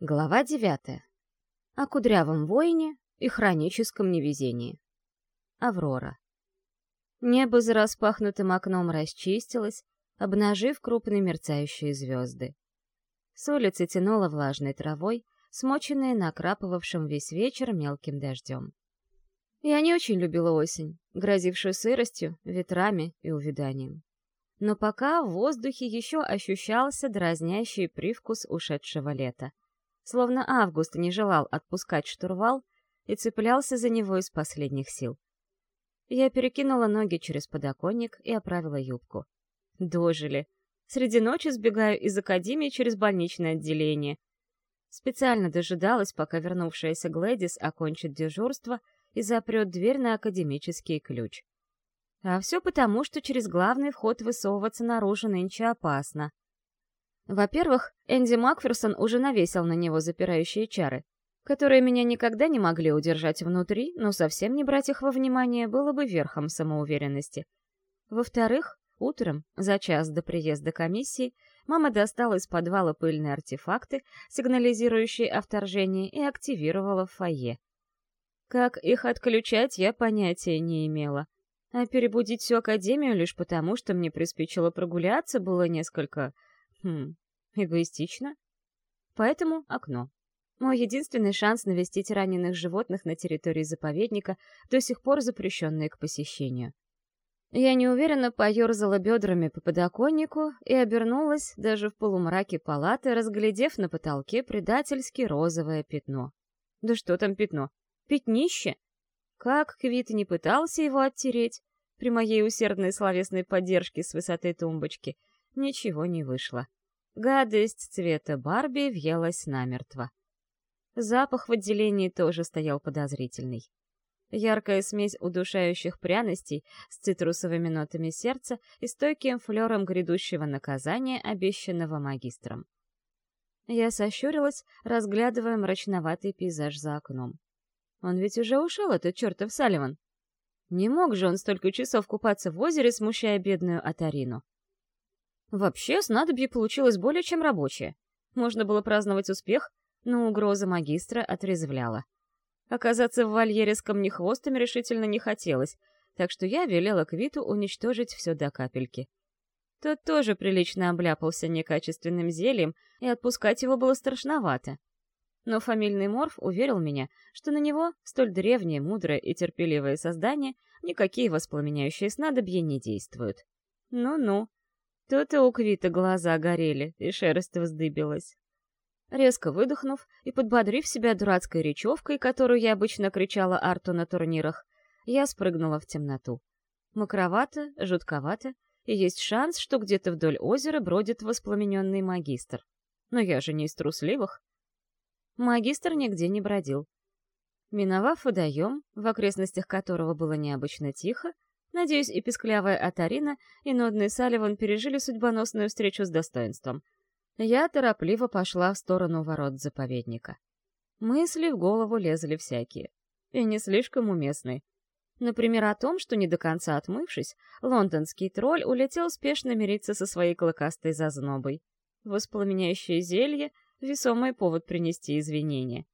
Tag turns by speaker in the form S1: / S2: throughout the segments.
S1: Глава девятая. О кудрявом воине и хроническом невезении. Аврора. Небо за распахнутым окном расчистилось, обнажив крупные мерцающие звезды. С улицы тянуло влажной травой, смоченной накрапывавшим весь вечер мелким дождем. Я не очень любила осень, грозившую сыростью, ветрами и увяданием. Но пока в воздухе еще ощущался дразнящий привкус ушедшего лета — словно Август не желал отпускать штурвал и цеплялся за него из последних сил. Я перекинула ноги через подоконник и оправила юбку. Дожили. Среди ночи сбегаю из академии через больничное отделение. Специально дожидалась, пока вернувшаяся Глэдис окончит дежурство и запрет дверь на академический ключ. А все потому, что через главный вход высовываться наружу нынче опасно — во-первых, Энди Макферсон уже навесил на него запирающие чары, которые меня никогда не могли удержать внутри, но совсем не брать их во внимание было бы верхом самоуверенности. Во-вторых, утром, за час до приезда комиссии, мама достала из подвала пыльные артефакты, сигнализирующие о вторжении, и активировала в фойе. Как их отключать, я понятия не имела. А перебудить всю Академию лишь потому, что мне приспичило прогуляться, было несколько Хм, эгоистично. Поэтому окно. Мой единственный шанс навестить раненых животных на территории заповедника, до сих пор запрещенные к посещению. Я неуверенно поерзала бедрами по подоконнику и обернулась даже в полумраке палаты, разглядев на потолке предательски розовое пятно. Да что там пятно? Пятнище! Как Квит не пытался его оттереть, при моей усердной словесной поддержке с высоты тумбочки, ничего не вышло. Гадость цвета Барби въелась намертво. Запах в отделении тоже стоял подозрительный. Яркая смесь удушающих пряностей с цитрусовыми нотами сердца и стойким флером грядущего наказания, обещанного магистром. Я сощурилась, разглядывая мрачноватый пейзаж за окном. Он ведь уже ушел, этот чертов Салливан. Не мог же он столько часов купаться в озере, смущая бедную Атарину. Вообще, снадобье получилось более чем рабочее. Можно было праздновать успех, но угроза магистра отрезвляла. Оказаться в вольере с камнехвостами решительно не хотелось, так что я велела Квиту уничтожить все до капельки. Тот тоже прилично обляпался некачественным зельем, и отпускать его было страшновато. Но фамильный морф уверил меня, что на него, столь древнее, мудрое и терпеливое создание, никакие воспламеняющие снадобья не действуют. Ну-ну, Тут и у Квита глаза горели, и шерсть вздыбилась. Резко выдохнув и подбодрив себя дурацкой речевкой, которую я обычно кричала Арту на турнирах, я спрыгнула в темноту. Мокровато, жутковато, и есть шанс, что где-то вдоль озера бродит воспламененный магистр. Но я же не из трусливых. Магистр нигде не бродил. Миновав водоем, в окрестностях которого было необычно тихо, Надеюсь, и песклявая Атарина, и нудный Салливан пережили судьбоносную встречу с достоинством. Я торопливо пошла в сторону ворот заповедника. Мысли в голову лезли всякие. И не слишком уместные. Например, о том, что не до конца отмывшись, лондонский тролль улетел спешно мириться со своей клыкастой зазнобой. Воспламеняющее зелье — весомый повод принести извинения.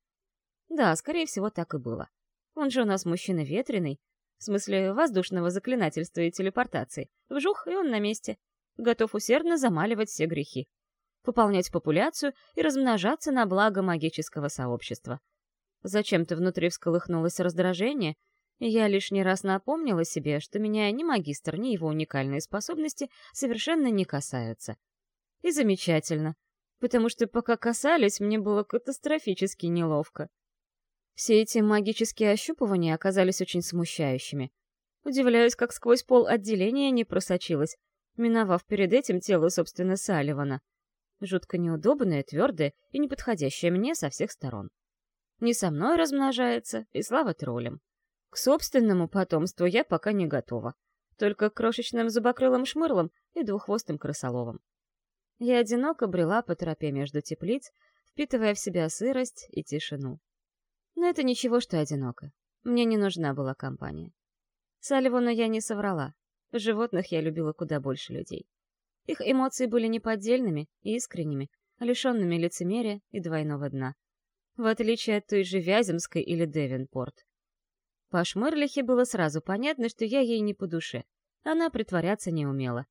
S1: Да, скорее всего, так и было. Он же у нас мужчина ветреный, в смысле воздушного заклинательства и телепортации. Вжух, и он на месте. Готов усердно замаливать все грехи. Пополнять популяцию и размножаться на благо магического сообщества. Зачем-то внутри всколыхнулось раздражение, и я лишний раз напомнила себе, что меня ни магистр, ни его уникальные способности совершенно не касаются. И замечательно, потому что пока касались, мне было катастрофически неловко. Все эти магические ощупывания оказались очень смущающими. Удивляюсь, как сквозь пол отделения не просочилось, миновав перед этим тело, собственно, Салливана. Жутко неудобное, твердое и неподходящее мне со всех сторон. Не со мной размножается, и слава троллям. К собственному потомству я пока не готова. Только к крошечным зубокрылым шмырлам и двуххвостым крысоловам. Я одиноко брела по тропе между теплиц, впитывая в себя сырость и тишину. Но это ничего, что одиноко. Мне не нужна была компания. Салливану я не соврала. Животных я любила куда больше людей. Их эмоции были неподдельными и искренними, лишенными лицемерия и двойного дна. В отличие от той же Вяземской или Девенпорт. По Шмырлихе было сразу понятно, что я ей не по душе. Она притворяться не умела.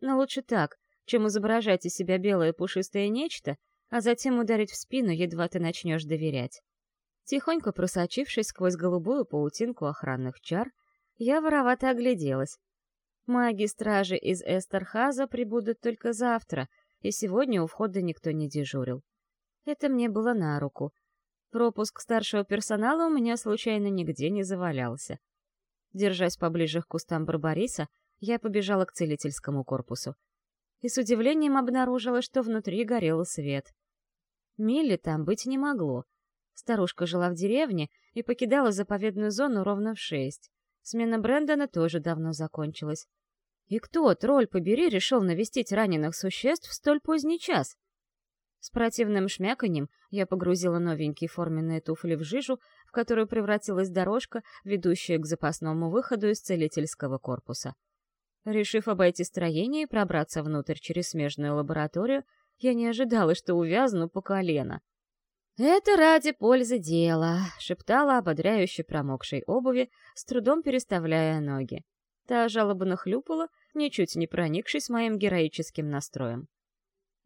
S1: Но лучше так, чем изображать из себя белое пушистое нечто, а затем ударить в спину, едва ты начнешь доверять. Тихонько просочившись сквозь голубую паутинку охранных чар, я воровато огляделась. Маги-стражи из Эстерхаза прибудут только завтра, и сегодня у входа никто не дежурил. Это мне было на руку. Пропуск старшего персонала у меня случайно нигде не завалялся. Держась поближе к кустам Барбариса, я побежала к целительскому корпусу. И с удивлением обнаружила, что внутри горел свет. Милли там быть не могло. Старушка жила в деревне и покидала заповедную зону ровно в шесть. Смена Брэндона тоже давно закончилась. И кто, тролль побери, решил навестить раненых существ в столь поздний час? С противным шмяканьем я погрузила новенькие форменные туфли в жижу, в которую превратилась дорожка, ведущая к запасному выходу из целительского корпуса. Решив обойти строение и пробраться внутрь через смежную лабораторию, я не ожидала, что увязну по колено. «Это ради пользы дела», — шептала ободряюще промокшей обуви, с трудом переставляя ноги. Та жалобно хлюпала, ничуть не проникшись моим героическим настроем.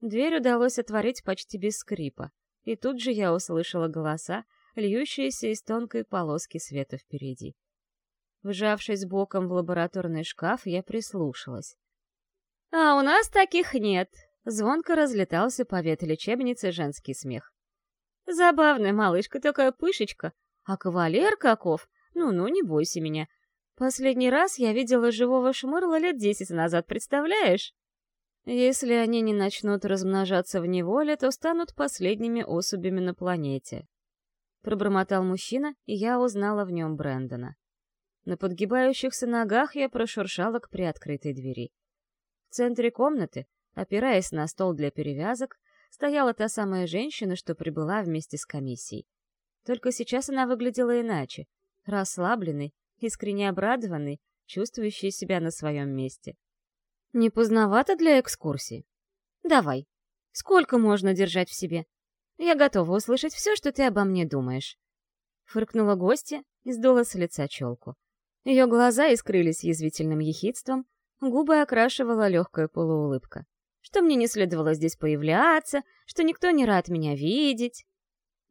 S1: Дверь удалось отворить почти без скрипа, и тут же я услышала голоса, льющиеся из тонкой полоски света впереди. Вжавшись боком в лабораторный шкаф, я прислушалась. «А у нас таких нет!» — звонко разлетался по ветви лечебницы женский смех. «Забавная малышка, такая пышечка. А кавалер каков? Ну-ну, не бойся меня. Последний раз я видела живого шмырла лет десять назад, представляешь?» Если они не начнут размножаться в неволе, то станут последними особями на планете. Пробормотал мужчина, и я узнала в нем Брэндона. На подгибающихся ногах я прошуршала к приоткрытой двери. В центре комнаты, опираясь на стол для перевязок, стояла та самая женщина, что прибыла вместе с комиссией. Только сейчас она выглядела иначе, расслабленной, искренне обрадованной, чувствующей себя на своем месте. Не поздновато для экскурсии? Давай. Сколько можно держать в себе? Я готова услышать все, что ты обо мне думаешь. Фыркнула гостья и сдула с лица челку. Ее глаза искрылись язвительным ехидством, губы окрашивала легкая полуулыбка. Что мне не следовало здесь появляться, что никто не рад меня видеть.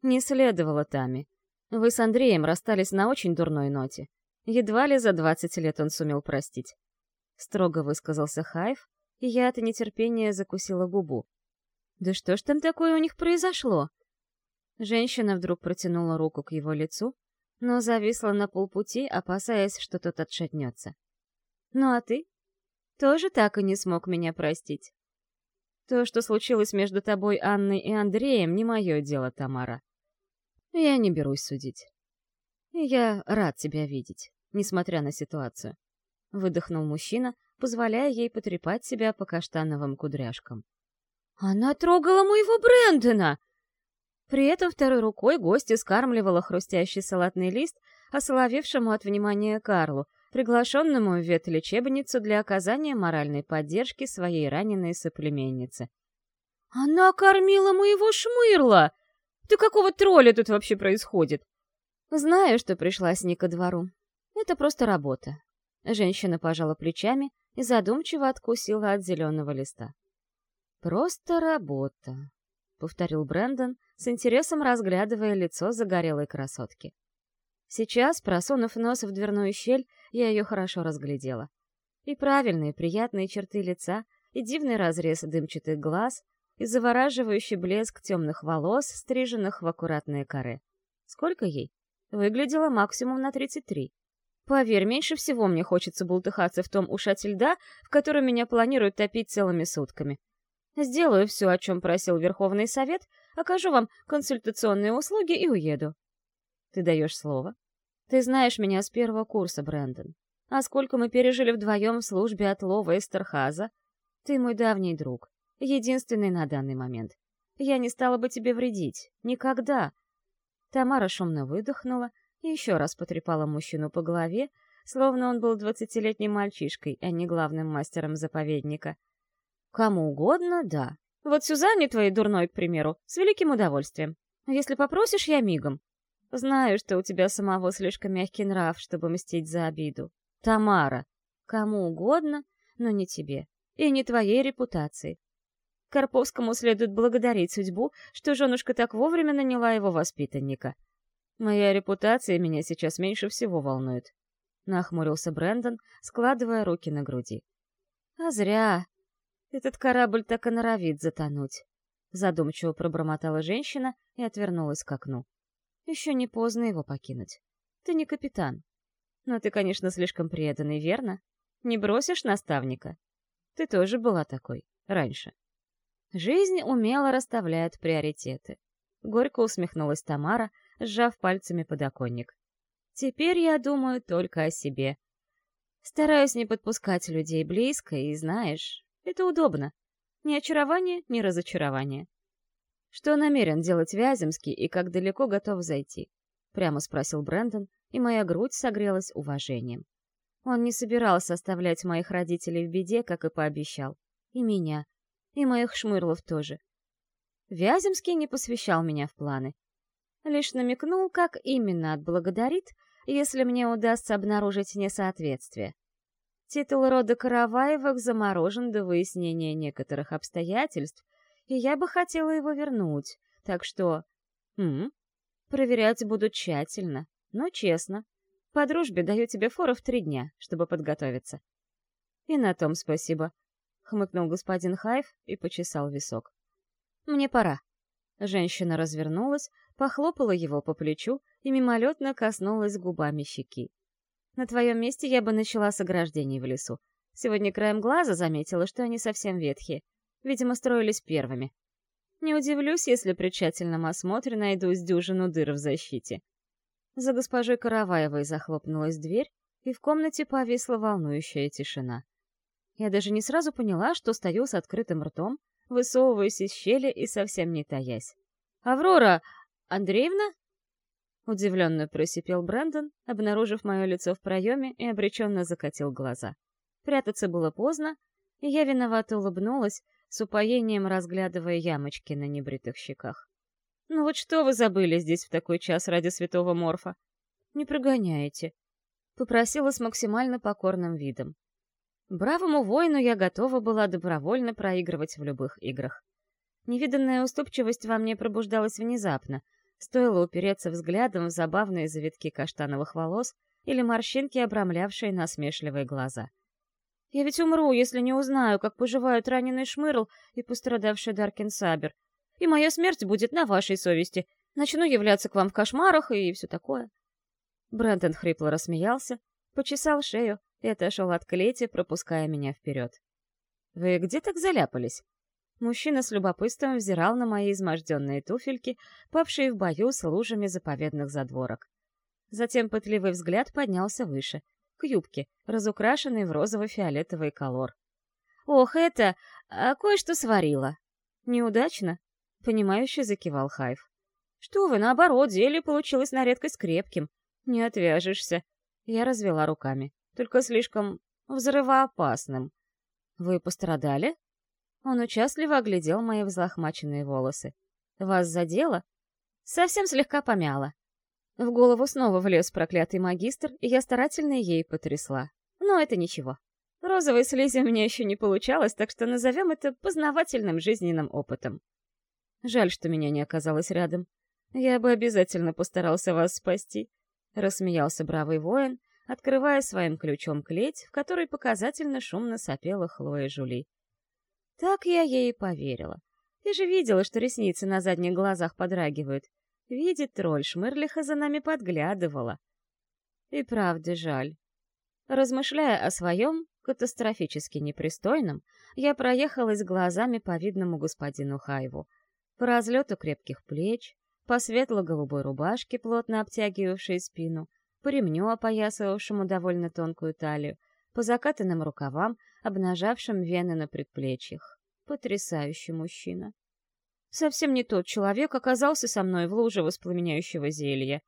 S1: Не следовало, Тами. Вы с Андреем расстались на очень дурной ноте. Едва ли за двадцать лет он сумел простить. — строго высказался Хайв, и я от нетерпения закусила губу. «Да что ж там такое у них произошло?» Женщина вдруг протянула руку к его лицу, но зависла на полпути, опасаясь, что тот отшатнется. «Ну а ты? Тоже так и не смог меня простить?» «То, что случилось между тобой, Анной и Андреем, не мое дело, Тамара. Я не берусь судить. я рад тебя видеть, несмотря на ситуацию выдохнул мужчина, позволяя ей потрепать себя по каштановым кудряшкам. «Она трогала моего Брэндона!» При этом второй рукой гостья скармливала хрустящий салатный лист осоловевшему от внимания Карлу, приглашенному в ветлечебницу для оказания моральной поддержки своей раненой соплеменнице. «Она кормила моего шмырла! Да какого тролля тут вообще происходит?» «Знаю, что пришлась не ко двору. Это просто работа. Женщина пожала плечами и задумчиво откусила от зеленого листа. «Просто работа», — повторил Брэндон, с интересом разглядывая лицо загорелой красотки. Сейчас, просунув нос в дверную щель, я ее хорошо разглядела. И правильные, приятные черты лица, и дивный разрез дымчатых глаз, и завораживающий блеск темных волос, стриженных в аккуратные каре. Сколько ей? Выглядела максимум на 33. Поверь, меньше всего мне хочется бултыхаться в том ушате льда, в котором меня планируют топить целыми сутками. Сделаю все, о чем просил Верховный Совет, окажу вам консультационные услуги и уеду. Ты даешь слово? Ты знаешь меня с первого курса, Брэндон. А сколько мы пережили вдвоем в службе от Лова Эстерхаза? Ты мой давний друг, единственный на данный момент. Я не стала бы тебе вредить. Никогда. Тамара шумно выдохнула, и еще раз потрепала мужчину по голове, словно он был двадцатилетним мальчишкой, а не главным мастером заповедника. Кому угодно — да, Вот Сюзанне твоей дурной, к примеру, с великим удовольствием. Если попросишь, я мигом. Знаю, что у тебя самого слишком мягкий нрав, чтобы мстить за обиду. Тамара. Кому угодно, но не тебе. И не твоей репутации. Карповскому следует благодарить судьбу, что женушка так вовремя наняла его воспитанника. Моя репутация меня сейчас меньше всего волнует. Нахмурился Брэндон, складывая руки на груди. А зря. Этот корабль так и норовит затонуть. Задумчиво пробормотала женщина и отвернулась к окну. Еще не поздно его покинуть. Ты не капитан. Но ты, конечно, слишком преданный, верно? Не бросишь наставника? Ты тоже была такой, раньше. Жизнь умело расставляет приоритеты. Горько усмехнулась Тамара, сжав пальцами подоконник. Теперь я думаю только о себе. Стараюсь не подпускать людей близко, и знаешь, это удобно. Ни очарование, ни разочарование. Что намерен делать Вяземский и как далеко готов зайти? Прямо спросил Брэндон, и моя грудь согрелась уважением. Он не собирался оставлять моих родителей в беде, как и пообещал. И меня. И моих шмырлов тоже. Вяземский не посвящал меня в планы. Лишь намекнул, как именно отблагодарит, если мне удастся обнаружить несоответствие. Титул рода Караваевых заморожен до выяснения некоторых обстоятельств, и я бы хотела его вернуть, так что... М -м, проверять буду тщательно, но честно. По дружбе даю тебе фору в три дня, чтобы подготовиться. И на том спасибо. Хмыкнул господин Хайф и почесал висок. Мне пора. Женщина развернулась, похлопала его по плечу и мимолетно коснулась губами щеки. На твоем месте я бы начала с ограждений в лесу. Сегодня краем глаза заметила, что они совсем ветхие. Видимо, строились первыми. Не удивлюсь, если при тщательном осмотре найду с дюжину дыр в защите. За госпожой Караваевой захлопнулась дверь, и в комнате повисла волнующая тишина. Я даже не сразу поняла, что стою с открытым ртом, высовываясь из щели и совсем не таясь. «Аврора! Андреевна?» Удивленно просипел Брэндон, обнаружив мое лицо в проеме и обреченно закатил глаза. Прятаться было поздно, и я виновато улыбнулась, с упоением разглядывая ямочки на небритых щеках. Ну вот что вы забыли здесь в такой час ради святого Морфа? Не прогоняете. Попросила с максимально покорным видом. Бравому воину я готова была добровольно проигрывать в любых играх. Невиданная уступчивость во мне пробуждалась внезапно. Стоило упереться взглядом в забавные завитки каштановых волос или морщинки, обрамлявшие насмешливые глаза. Я ведь умру, если не узнаю, как поживают раненый Шмырл и пострадавший Даркин Сабер, и моя смерть будет на вашей совести. Начну являться к вам в кошмарах и все такое». Брэндон хрипло рассмеялся, почесал шею и отошел от клети, пропуская меня вперед. «Вы где так заляпались?» Мужчина с любопытством взирал на мои изможденные туфельки, павшие в бою с лужами заповедных задворок. Затем пытливый взгляд поднялся выше, к юбке, разукрашенной в розово-фиолетовый колор. «Ох, это... А кое-что сварила. Неудачно?» Понимающе закивал Хайв. «Что вы, наоборот, зелье получилось на редкость крепким. Не отвяжешься». Я развела руками. «Только слишком взрывоопасным». «Вы пострадали?» Он участливо оглядел мои взлохмаченные волосы. «Вас задело?» «Совсем слегка помяло». В голову снова влез проклятый магистр, и я старательно ей потрясла. Но это ничего. Розовой слизи у меня еще не получалось, так что назовем это познавательным жизненным опытом. Жаль, что меня не оказалось рядом. Я бы обязательно постарался вас спасти. Рассмеялся бравый воин, открывая своим ключом клеть, в которой показательно шумно сопела Хлоя Жули. Так я ей поверила. Ты же видела, что ресницы на задних глазах подрагивают. Видит тролль, Шмырлиха за нами подглядывала. И правда жаль. Размышляя о своем, катастрофически непристойном, я проехалась глазами по видному господину Хайву — по разлету крепких плеч, по светло-голубой рубашке, плотно обтягивавшей спину, по ремню, опоясывавшему довольно тонкую талию, по закатанным рукавам, обнажавшим вены на предплечьях. Потрясающий мужчина. Совсем не тот человек оказался со мной в луже воспламеняющего зелья.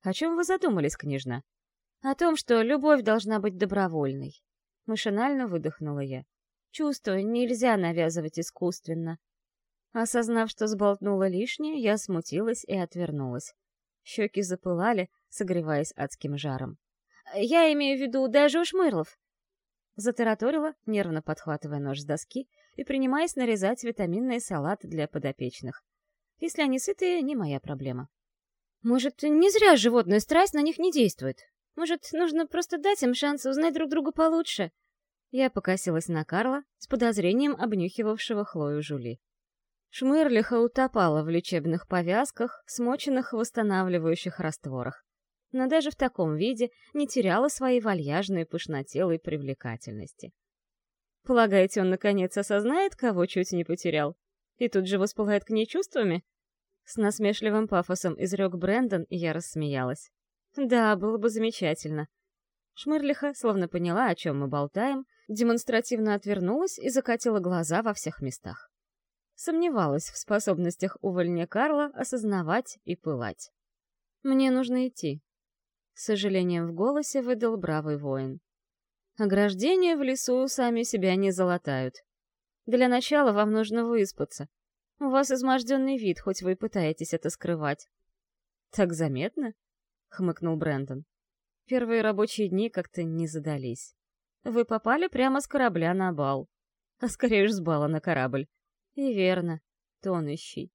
S1: О чем вы задумались, княжна? О том, что любовь должна быть добровольной. Машинально выдохнула я. Чувство нельзя навязывать искусственно. Осознав, что сболтнула лишнее, я смутилась и отвернулась. Щеки запылали, согреваясь адским жаром. «Я имею в виду даже у шмырлов!» Затараторила, нервно подхватывая нож с доски и принимаясь нарезать витаминный салат для подопечных. Если они сытые, не моя проблема. Может, не зря животная страсть на них не действует? Может, нужно просто дать им шанс узнать друг друга получше? Я покосилась на Карла с подозрением обнюхивавшего Хлою Жули. Шмырлиха утопала в лечебных повязках, смоченных в восстанавливающих растворах. Но даже в таком виде не теряла своей вальяжной пышнотелой привлекательности. Полагаете, он наконец осознает, кого чуть не потерял? И тут же воспылает к ней чувствами? С насмешливым пафосом изрек Брэндон, и я рассмеялась. Да, было бы замечательно. Шмырлиха, словно поняла, о чем мы болтаем, демонстративно отвернулась и закатила глаза во всех местах. Сомневалась в способностях увольня Карла осознавать и пылать. «Мне нужно идти», — с сожалением в голосе выдал бравый воин. «Ограждения в лесу сами себя не залатают. Для начала вам нужно выспаться. У вас изможденный вид, хоть вы и пытаетесь это скрывать». «Так заметно?» — хмыкнул Брэндон. «Первые рабочие дни как-то не задались. Вы попали прямо с корабля на бал. А скорее уж с бала на корабль. И верно, тонущий.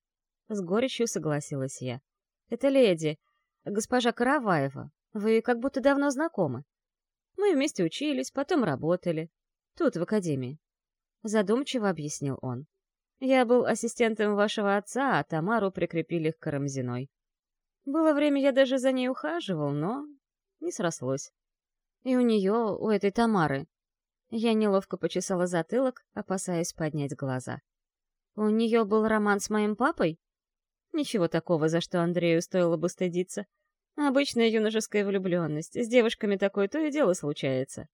S1: С горечью согласилась я. Это леди, госпожа Караваева. Вы как будто давно знакомы. Мы вместе учились, потом работали. Тут, в академии. Задумчиво объяснил он. Я был ассистентом вашего отца, а Тамару прикрепили к Карамзиной. Было время, я даже за ней ухаживал, но не срослось. И у нее, у этой Тамары. Я неловко почесала затылок, опасаясь поднять глаза. У нее был роман с моим папой? Ничего такого, за что Андрею стоило бы стыдиться. Обычная юношеская влюбленность. С девушками такое то и дело случается.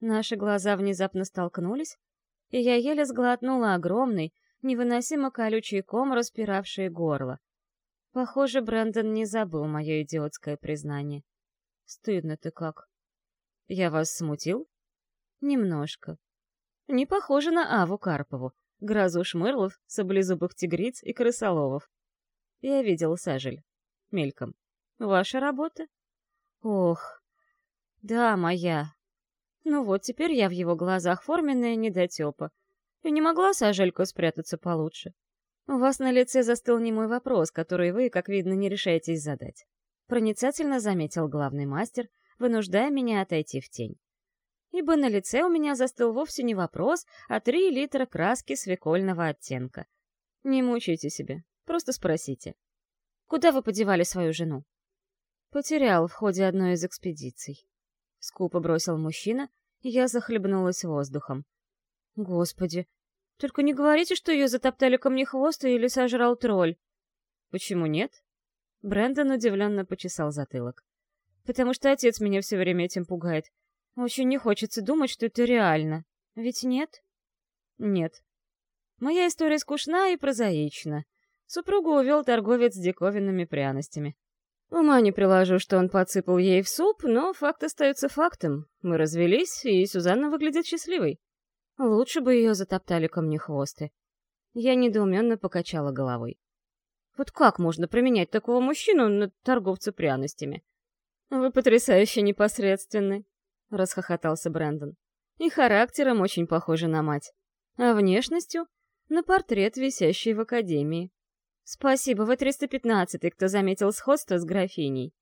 S1: Наши глаза внезапно столкнулись, и я еле сглотнула огромный, невыносимо колючий ком, распиравший горло. Похоже, Брэндон не забыл мое идиотское признание. Стыдно ты как. Я вас смутил? Немножко. Не похоже на Аву Карпову, грозу шмырлов, саблезубых тигриц и крысоловов. Я видел сажель. Мельком. Ваша работа? Ох, да, моя. Ну вот, теперь я в его глазах форменная недотепа. И не могла сажелька спрятаться получше. У вас на лице застыл немой вопрос, который вы, как видно, не решаетесь задать. Проницательно заметил главный мастер, вынуждая меня отойти в тень ибо на лице у меня застыл вовсе не вопрос, а три литра краски свекольного оттенка. Не мучайте себя, просто спросите. Куда вы подевали свою жену? Потерял в ходе одной из экспедиций. Скупо бросил мужчина, и я захлебнулась воздухом. Господи, только не говорите, что ее затоптали камнехвосты или сожрал тролль. Почему нет? Брэндон удивленно почесал затылок. Потому что отец меня все время этим пугает. Очень не хочется думать, что это реально. Ведь нет? Нет. Моя история скучна и прозаична. Супругу увел торговец диковинными пряностями. Ума не приложу, что он подсыпал ей в суп, но факт остается фактом. Мы развелись, и Сюзанна выглядит счастливой. Лучше бы ее затоптали камнехвосты. Я недоуменно покачала головой. Вот как можно применять такого мужчину на торговца пряностями? Вы потрясающе непосредственны. — расхохотался Брэндон. «И характером очень похожа на мать. А внешностью — на портрет, висящий в академии. Спасибо, вы 315-й, кто заметил сходство с графиней.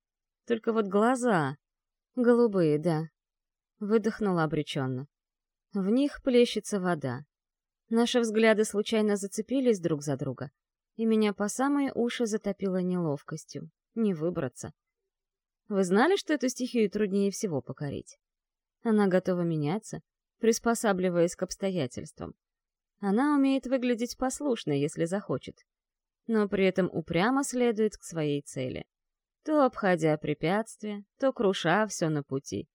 S1: Только вот глаза... Голубые, да». Выдохнула обреченно. В них плещется вода. Наши взгляды случайно зацепились друг за друга, и меня по самые уши затопило неловкостью. Не выбраться. Вы знали, что эту стихию труднее всего покорить? Она готова меняться, приспосабливаясь к обстоятельствам. Она умеет выглядеть послушной, если захочет, но при этом упрямо следует к своей цели, то обходя препятствия, то круша все на пути,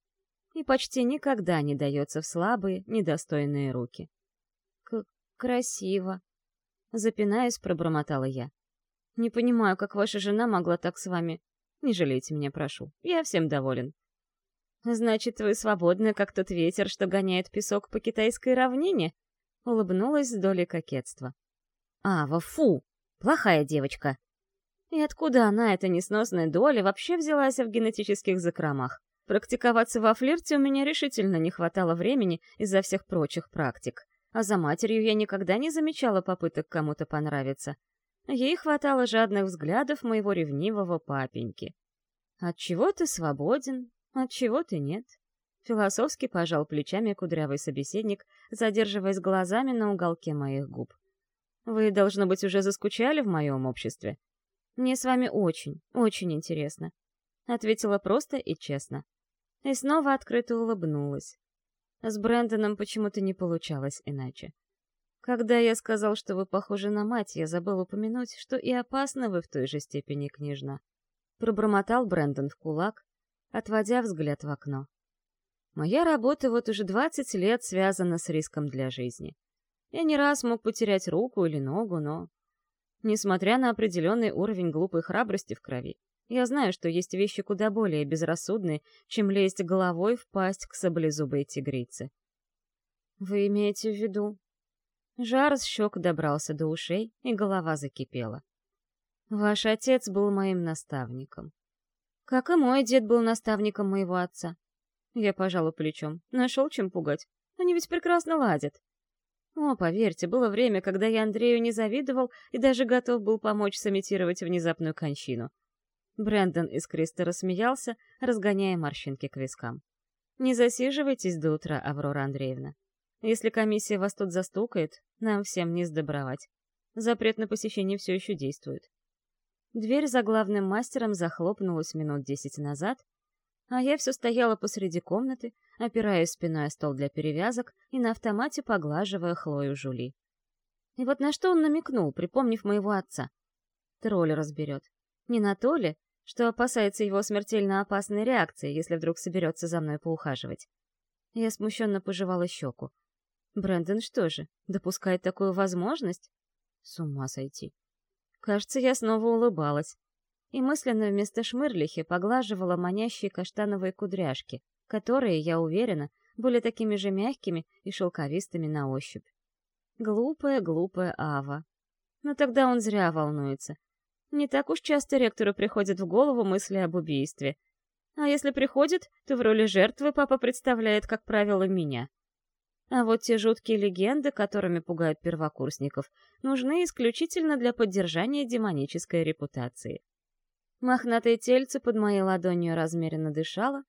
S1: и почти никогда не дается в слабые, недостойные руки. К «Красиво», — запинаясь, пробормотала я. «Не понимаю, как ваша жена могла так с вами... Не жалейте меня, прошу, я всем доволен». «Значит, вы свободны, как тот ветер, что гоняет песок по китайской равнине?» Улыбнулась с долей кокетства. Ава, фу! Плохая девочка. И откуда она, эта несносная доля, вообще взялась в генетических закромах? Практиковаться во флирте у меня решительно не хватало времени из-за всех прочих практик. А за матерью я никогда не замечала попыток кому-то понравиться. Ей хватало жадных взглядов моего ревнивого папеньки. От чего ты свободен, от чего ты нет? Философски пожал плечами кудрявый собеседник, задерживаясь глазами на уголке моих губ. Вы, должно быть, уже заскучали в моем обществе. Мне с вами очень, очень интересно. Ответила просто и честно. И снова открыто улыбнулась. С Брэндоном почему-то не получалось иначе. Когда я сказал, что вы похожи на мать, я забыл упомянуть, что и опасны вы в той же степени, княжна. Пробормотал Брэндон в кулак, отводя взгляд в окно. Моя работа вот уже 20 лет связана с риском для жизни. Я не раз мог потерять руку или ногу, но... Несмотря на определенный уровень глупой храбрости в крови, я знаю, что есть вещи куда более безрассудные, чем лезть головой в пасть к саблезубой тигрице. Вы имеете в виду? Жар с щек добрался до ушей, и голова закипела. Ваш отец был моим наставником. Как и мой дед был наставником моего отца. Я пожала плечом. Нашел чем пугать. Они ведь прекрасно ладят. О, поверьте, было время, когда я Андрею не завидовал и даже готов был помочь сымитировать внезапную кончину. Брэндон искристо рассмеялся, разгоняя морщинки к вискам. «Не засиживайтесь до утра, Аврора Андреевна. Если комиссия вас тут застукает, нам всем не сдобровать. Запрет на посещение все еще действует». Дверь за главным мастером захлопнулась минут десять назад, а я все стояла посреди комнаты, опираясь спиной о стол для перевязок и на автомате поглаживая Хлою Жули. И вот на что он намекнул, припомнив моего отца. Тролль разберет. Не на то ли, что опасается его смертельно опасной реакции, если вдруг соберется за мной поухаживать. Я смущенно пожевала щеку. Брэндон что же, допускает такую возможность? С ума сойти. Кажется, я снова улыбалась. И мысленно вместо шмырлихи поглаживала манящие каштановые кудряшки, которые, я уверена, были такими же мягкими и шелковистыми на ощупь. Глупая-глупая Ава. Но тогда он зря волнуется, не так уж часто ректору приходят в голову мысли об убийстве. А если приходит, то в роли жертвы папа представляет, как правило, меня. А вот те жуткие легенды, которыми пугают первокурсников, нужны исключительно для поддержания демонической репутации. Мохнатое тельце под моей ладонью размеренно дышало,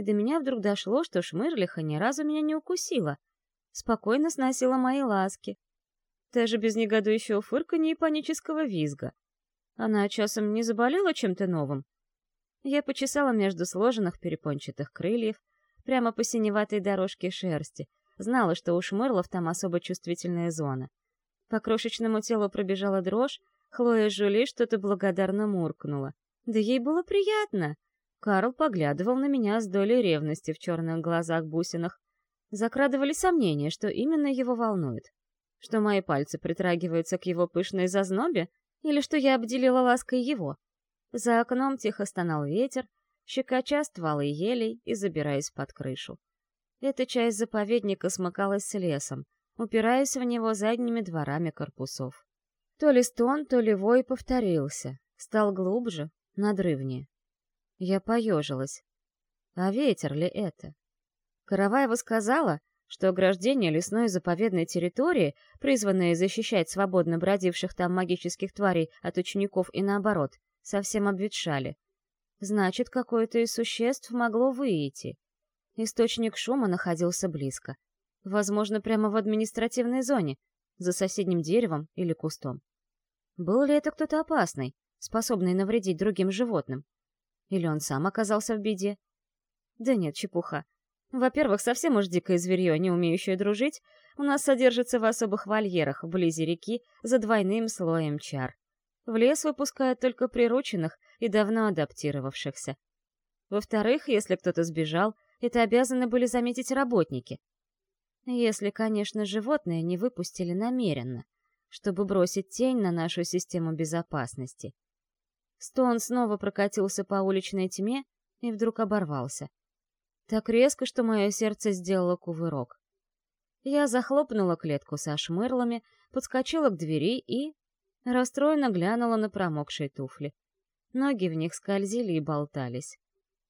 S1: и до меня вдруг дошло, что Шмырлиха ни разу меня не укусила. Спокойно сносила мои ласки. Даже без негодующего фырканья и панического визга. Она часом не заболела чем-то новым? Я почесала между сложенных перепончатых крыльев, прямо по синеватой дорожке шерсти, знала, что у шмырлов там особо чувствительная зона. По крошечному телу пробежала дрожь, Хлоя Жули что-то благодарно муркнула. Да ей было приятно. Карл поглядывал на меня с долей ревности в черных глазах-бусинах. Закрадывали сомнения, что именно его волнует. Что мои пальцы притрагиваются к его пышной зазнобе, или что я обделила лаской его. За окном тихо стонал ветер, щекоча стволы елей и забираясь под крышу. Эта часть заповедника смыкалась с лесом, упираясь в него задними дворами корпусов. То ли стон, то ли вой повторился, стал глубже, надрывнее. Я поежилась. А ветер ли это? Караваева сказала, что ограждение лесной заповедной территории, призванное защищать свободно бродивших там магических тварей от учеников и наоборот, совсем обветшали. Значит, какое-то из существ могло выйти. Источник шума находился близко. Возможно, прямо в административной зоне, за соседним деревом или кустом. Был ли это кто-то опасный, способный навредить другим животным? Или он сам оказался в беде? Да нет, чепуха. Во-первых, совсем уж дикое зверье, не умеющее дружить, у нас содержится в особых вольерах вблизи реки за двойным слоем чар. В лес выпускают только прирученных и давно адаптировавшихся. Во-вторых, если кто-то сбежал, это обязаны были заметить работники. Если, конечно, животное не выпустили намеренно, чтобы бросить тень на нашу систему безопасности. Стон снова прокатился по уличной тьме и вдруг оборвался. Так резко, что мое сердце сделало кувырок. Я захлопнула клетку со шмырлами, подскочила к двери и... Расстроенно глянула на промокшие туфли. Ноги в них скользили и болтались.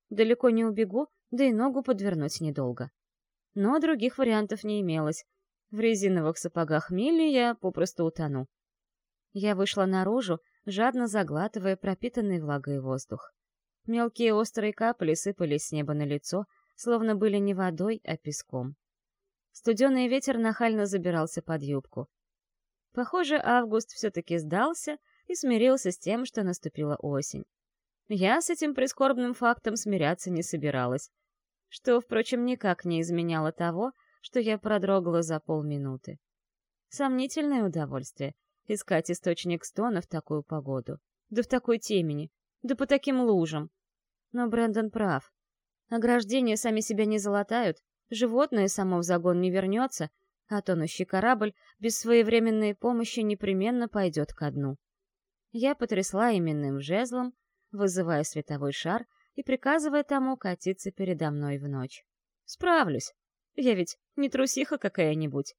S1: Далеко не убегу, да и ногу подвернуть недолго. Но других вариантов не имелось. В резиновых сапогах Милли я попросту утону. Я вышла наружу, жадно заглатывая пропитанный влагой воздух. Мелкие острые капли сыпались с неба на лицо, словно были не водой, а песком. Студеный ветер нахально забирался под юбку. Похоже, август все-таки сдался и смирился с тем, что наступила осень. Я с этим прискорбным фактом смиряться не собиралась, что, впрочем, никак не изменяло того, что я продрогла за полминуты. Сомнительное удовольствие — искать источник стона в такую погоду, да в такой темени, да по таким лужам. Но Брэндон прав. Ограждения сами себя не залатают, животное само в загон не вернется, а тонущий корабль без своевременной помощи непременно пойдет ко дну. Я потрясла именным жезлом, вызывая световой шар и приказывая тому катиться передо мной в ночь. Справлюсь. Я ведь не трусиха какая-нибудь.